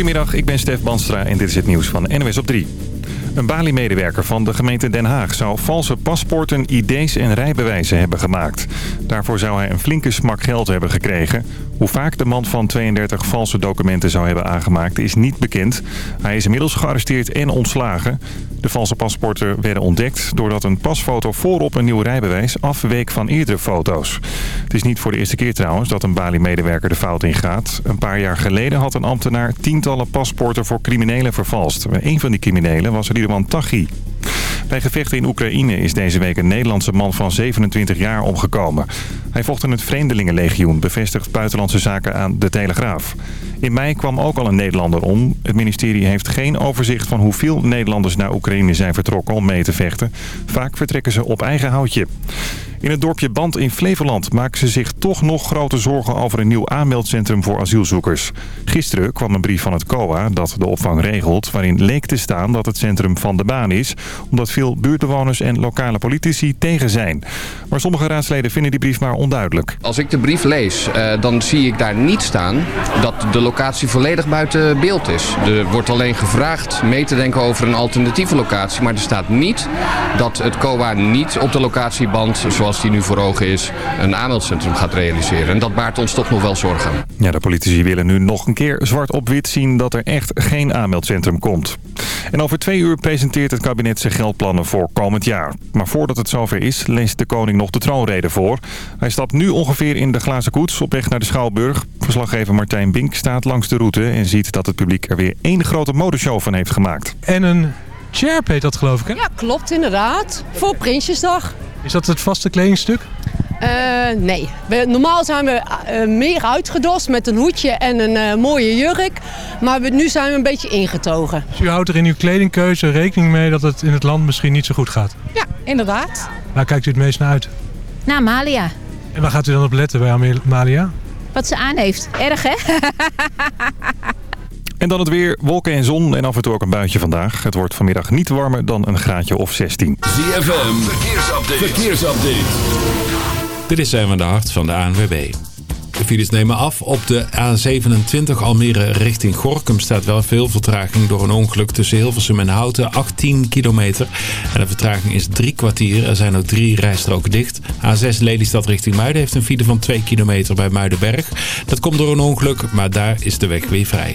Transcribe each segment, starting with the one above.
Goedemiddag, ik ben Stef Banstra en dit is het nieuws van NWS op 3. Een Bali-medewerker van de gemeente Den Haag zou valse paspoorten, ID's en rijbewijzen hebben gemaakt. Daarvoor zou hij een flinke smak geld hebben gekregen. Hoe vaak de man van 32 valse documenten zou hebben aangemaakt is niet bekend. Hij is inmiddels gearresteerd en ontslagen. De valse paspoorten werden ontdekt doordat een pasfoto voorop een nieuw rijbewijs afweek van eerdere foto's. Het is niet voor de eerste keer trouwens dat een Bali-medewerker de fout ingaat. Een paar jaar geleden had een ambtenaar tientallen paspoorten voor criminelen vervalst. Een van die criminelen was Ridwan Taghi. Bij gevechten in Oekraïne is deze week een Nederlandse man van 27 jaar omgekomen. Hij vocht in het Vreemdelingenlegioen, bevestigt Buitenlandse Zaken aan De Telegraaf. In mei kwam ook al een Nederlander om. Het ministerie heeft geen overzicht van hoeveel Nederlanders naar Oekraïne zijn vertrokken om mee te vechten. Vaak vertrekken ze op eigen houtje. In het dorpje Band in Flevoland maken ze zich toch nog grote zorgen over een nieuw aanmeldcentrum voor asielzoekers. Gisteren kwam een brief van het COA dat de opvang regelt waarin leek te staan dat het centrum van de baan is. Omdat veel buurtbewoners en lokale politici tegen zijn. Maar sommige raadsleden vinden die brief maar onduidelijk. Als ik de brief lees, uh, dan zie ik daar niet staan dat de locatie volledig buiten beeld is. Er wordt alleen gevraagd mee te denken over een alternatieve locatie. Maar er staat niet dat het COA niet op de locatieband, zoals zoals die nu voor ogen is, een aanmeldcentrum gaat realiseren. En dat baart ons toch nog wel zorgen. Ja, de politici willen nu nog een keer zwart op wit zien dat er echt geen aanmeldcentrum komt. En over twee uur presenteert het kabinet zijn geldplannen voor komend jaar. Maar voordat het zover is, leest de koning nog de troonrede voor. Hij stapt nu ongeveer in de glazen koets op weg naar de Schouwburg. Verslaggever Martijn Bink staat langs de route en ziet dat het publiek er weer één grote modeshow van heeft gemaakt. En een Sherp heet dat geloof ik hè? Ja, klopt inderdaad. Voor Prinsjesdag. Is dat het vaste kledingstuk? Uh, nee. We, normaal zijn we uh, meer uitgedost met een hoedje en een uh, mooie jurk. Maar we, nu zijn we een beetje ingetogen. Dus u houdt er in uw kledingkeuze rekening mee dat het in het land misschien niet zo goed gaat? Ja, inderdaad. Waar kijkt u het meest naar uit? Naar Malia. En waar gaat u dan op letten bij Amalia? Wat ze aan heeft. Erg hè? En dan het weer, wolken en zon en af en toe ook een buitje vandaag. Het wordt vanmiddag niet warmer dan een graadje of 16. ZFM, verkeersupdate. verkeersupdate. Dit is zijn van de hart van de ANWB. De files nemen af. Op de A27 Almere richting Gorkum staat wel veel vertraging door een ongeluk tussen Hilversum en Houten. 18 kilometer. En de vertraging is drie kwartier. Er zijn ook drie rijstroken dicht. A6 Lelystad richting Muiden heeft een file van 2 kilometer bij Muidenberg. Dat komt door een ongeluk, maar daar is de weg weer vrij.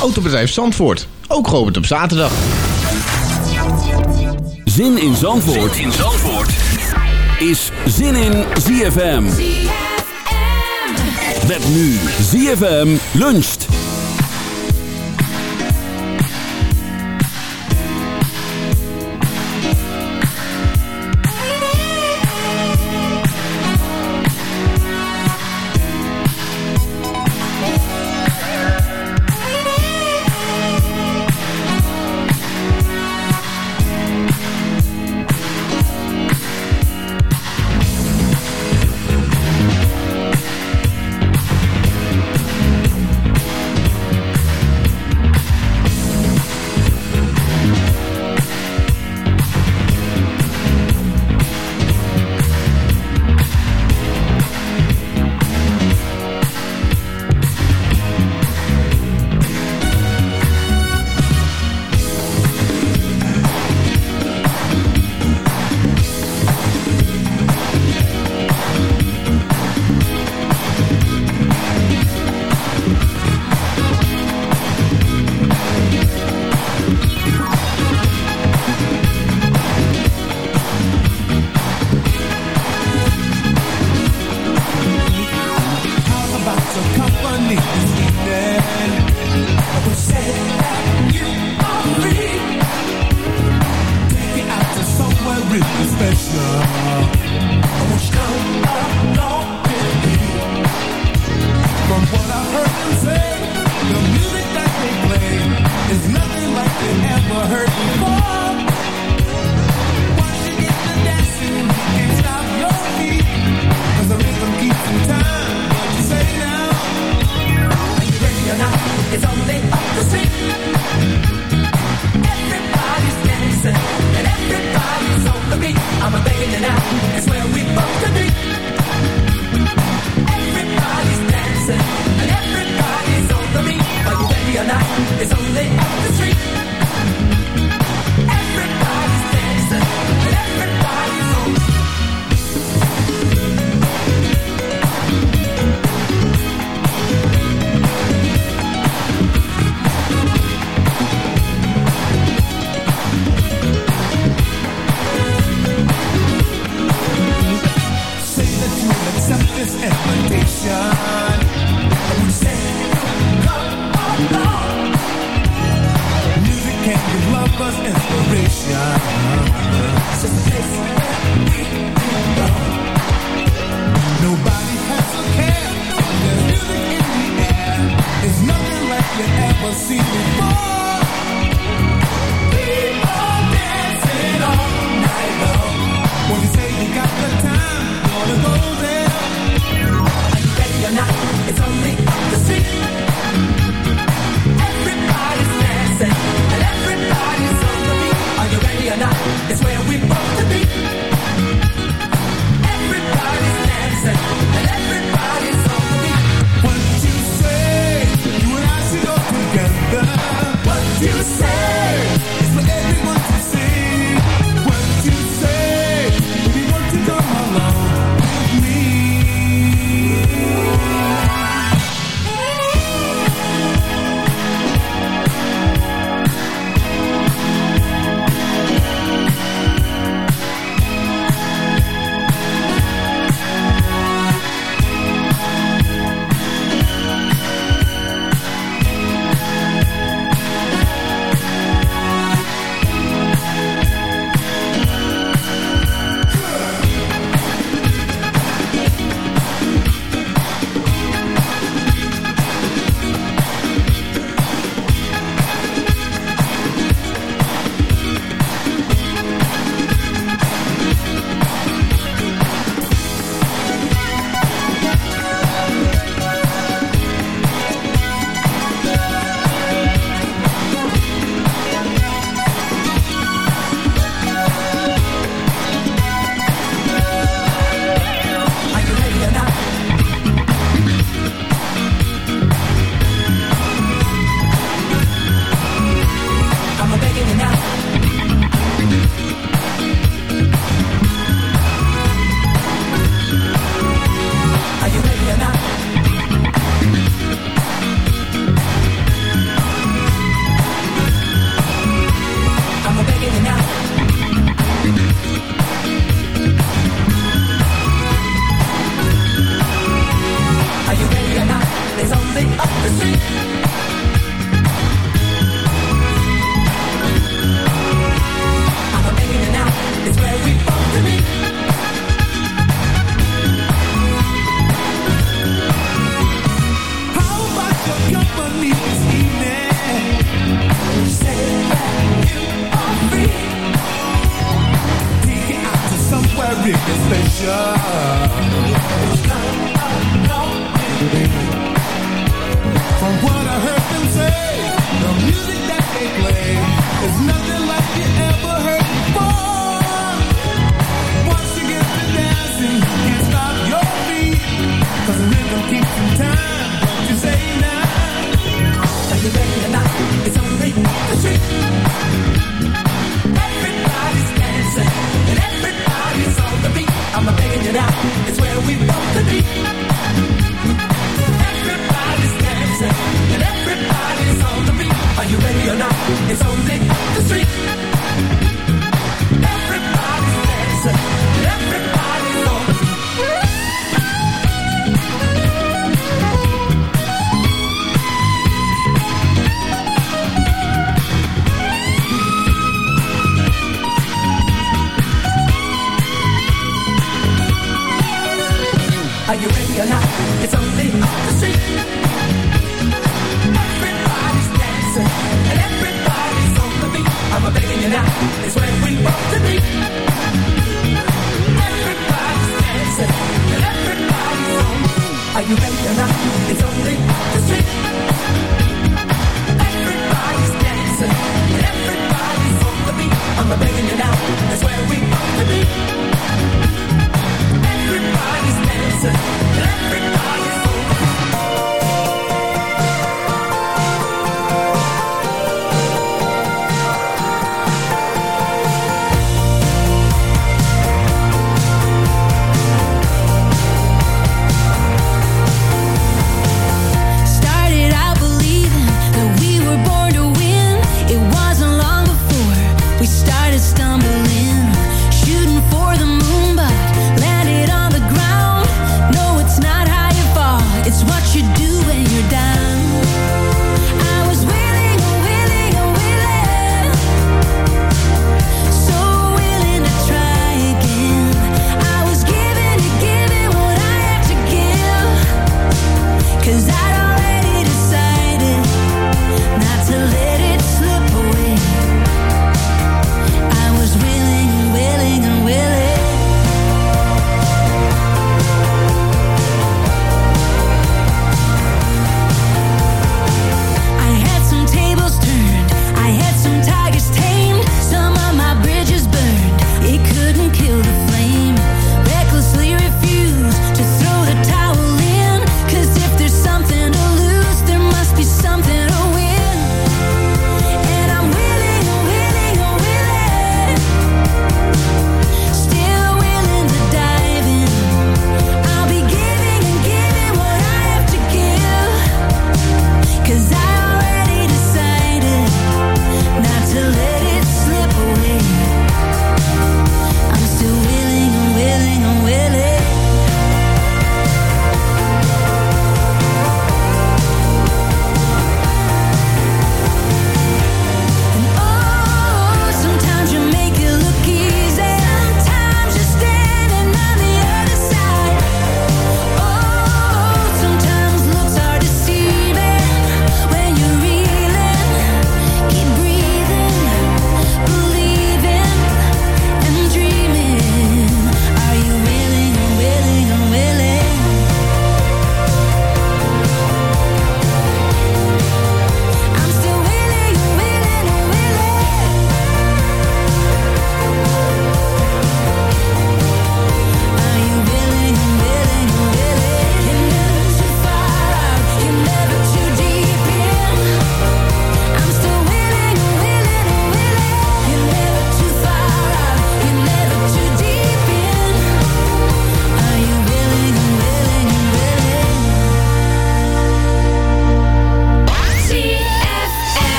Autobedrijf Zandvoort. Ook geopend op zaterdag. Zin in Zandvoort, zin in Zandvoort. is Zin in ZFM. ZFM. Met nu ZFM luncht.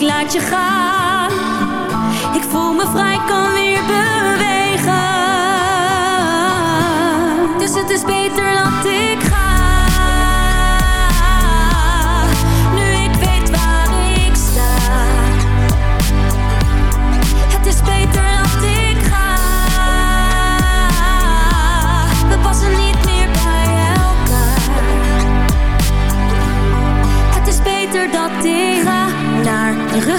ik laat je gaan. Ik voel me vrij, kan weer bewegen.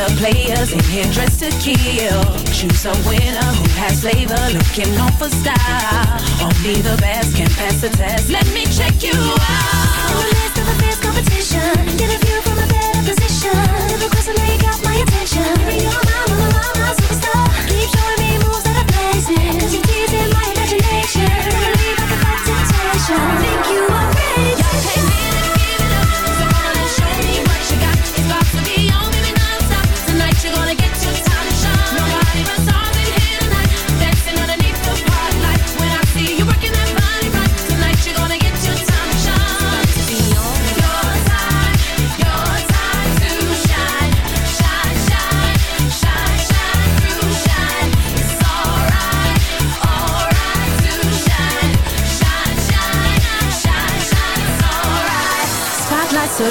the players in here dressed to kill. Choose a winner who has flavor, looking on for style. Only the best can pass the test. Let me check you out. In the midst of a fierce competition, get a view from a better position. Never question that you got my attention. You're my, my, my, my superstar. Keep showing me moves that are you're teasing my imagination. Temptation.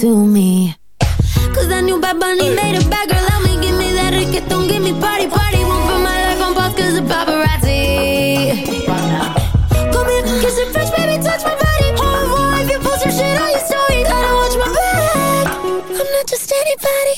To me. Cause that new Bad Bunny made a bad girl out me. Give me that reggaeton, give me party, party. Won't put my life on pause cause of paparazzi. Come here, kiss it fresh, baby, touch my body. Oh, Au revoir, if you post your shit on your story. Gotta watch my back. I'm not just anybody.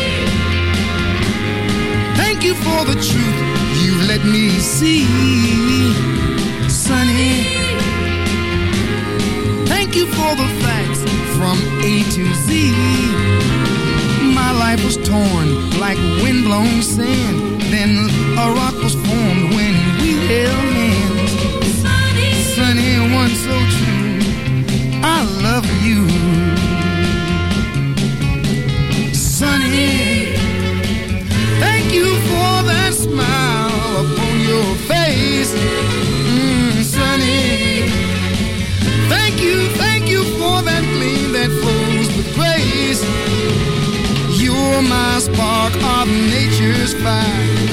thank you for the truth you've let me see. Sonny. thank you for the facts from A to Z. My life was torn like windblown sand. Then a rock was Nature's fire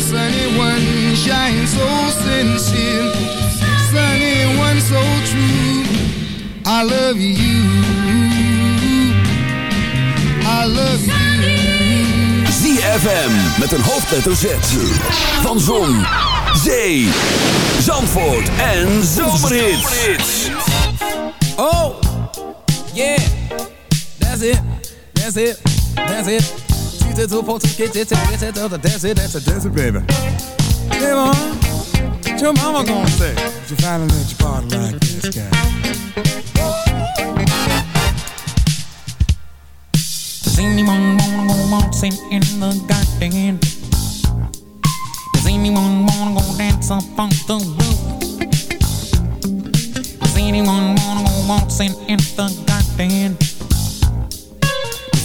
sunny one shines so sincere. Sunny one so true. I love you. I love you. ZFM met een hoofdletter Z. Van Zon, Zee, Zandvoort en Zomerhits. Oh, yeah, that's it, that's it, that's it. Two to two, four, two, get it, get it, that's it, that's it, that's it, baby. Hey, mom, what your mama gonna say? If you finally let your body like this guy. Does anyone wanna go waltzing in the garden? Does anyone wanna go dance up on the roof? Does anyone wanna go waltzing in the garden?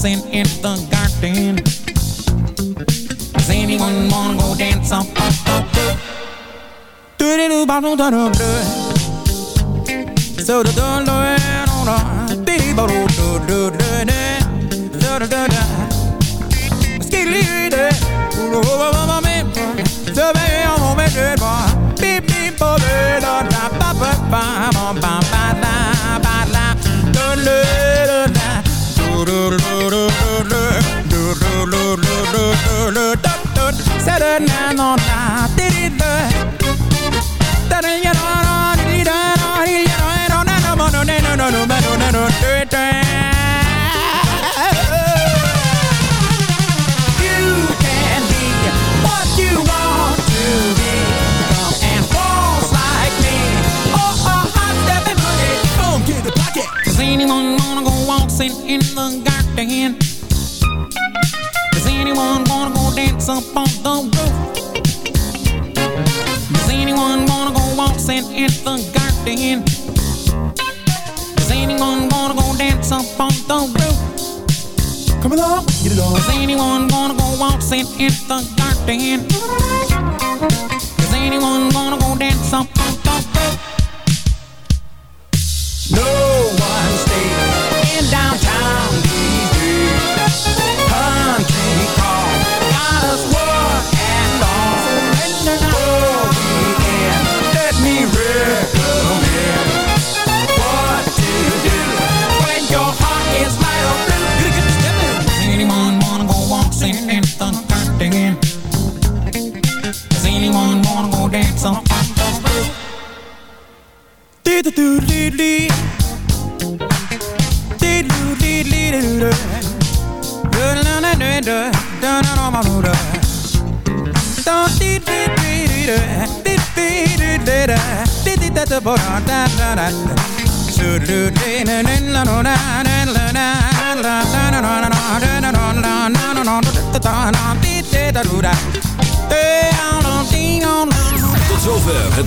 dancing in the garden. Does anyone wanna go dance up? Do do do ba do do do do. So do do do do do. Be do do do do do. Do do do do. Skidly do. Oh oh oh oh do So baby, I'm do it, boy. Beep beep. turn waltzing in the garden?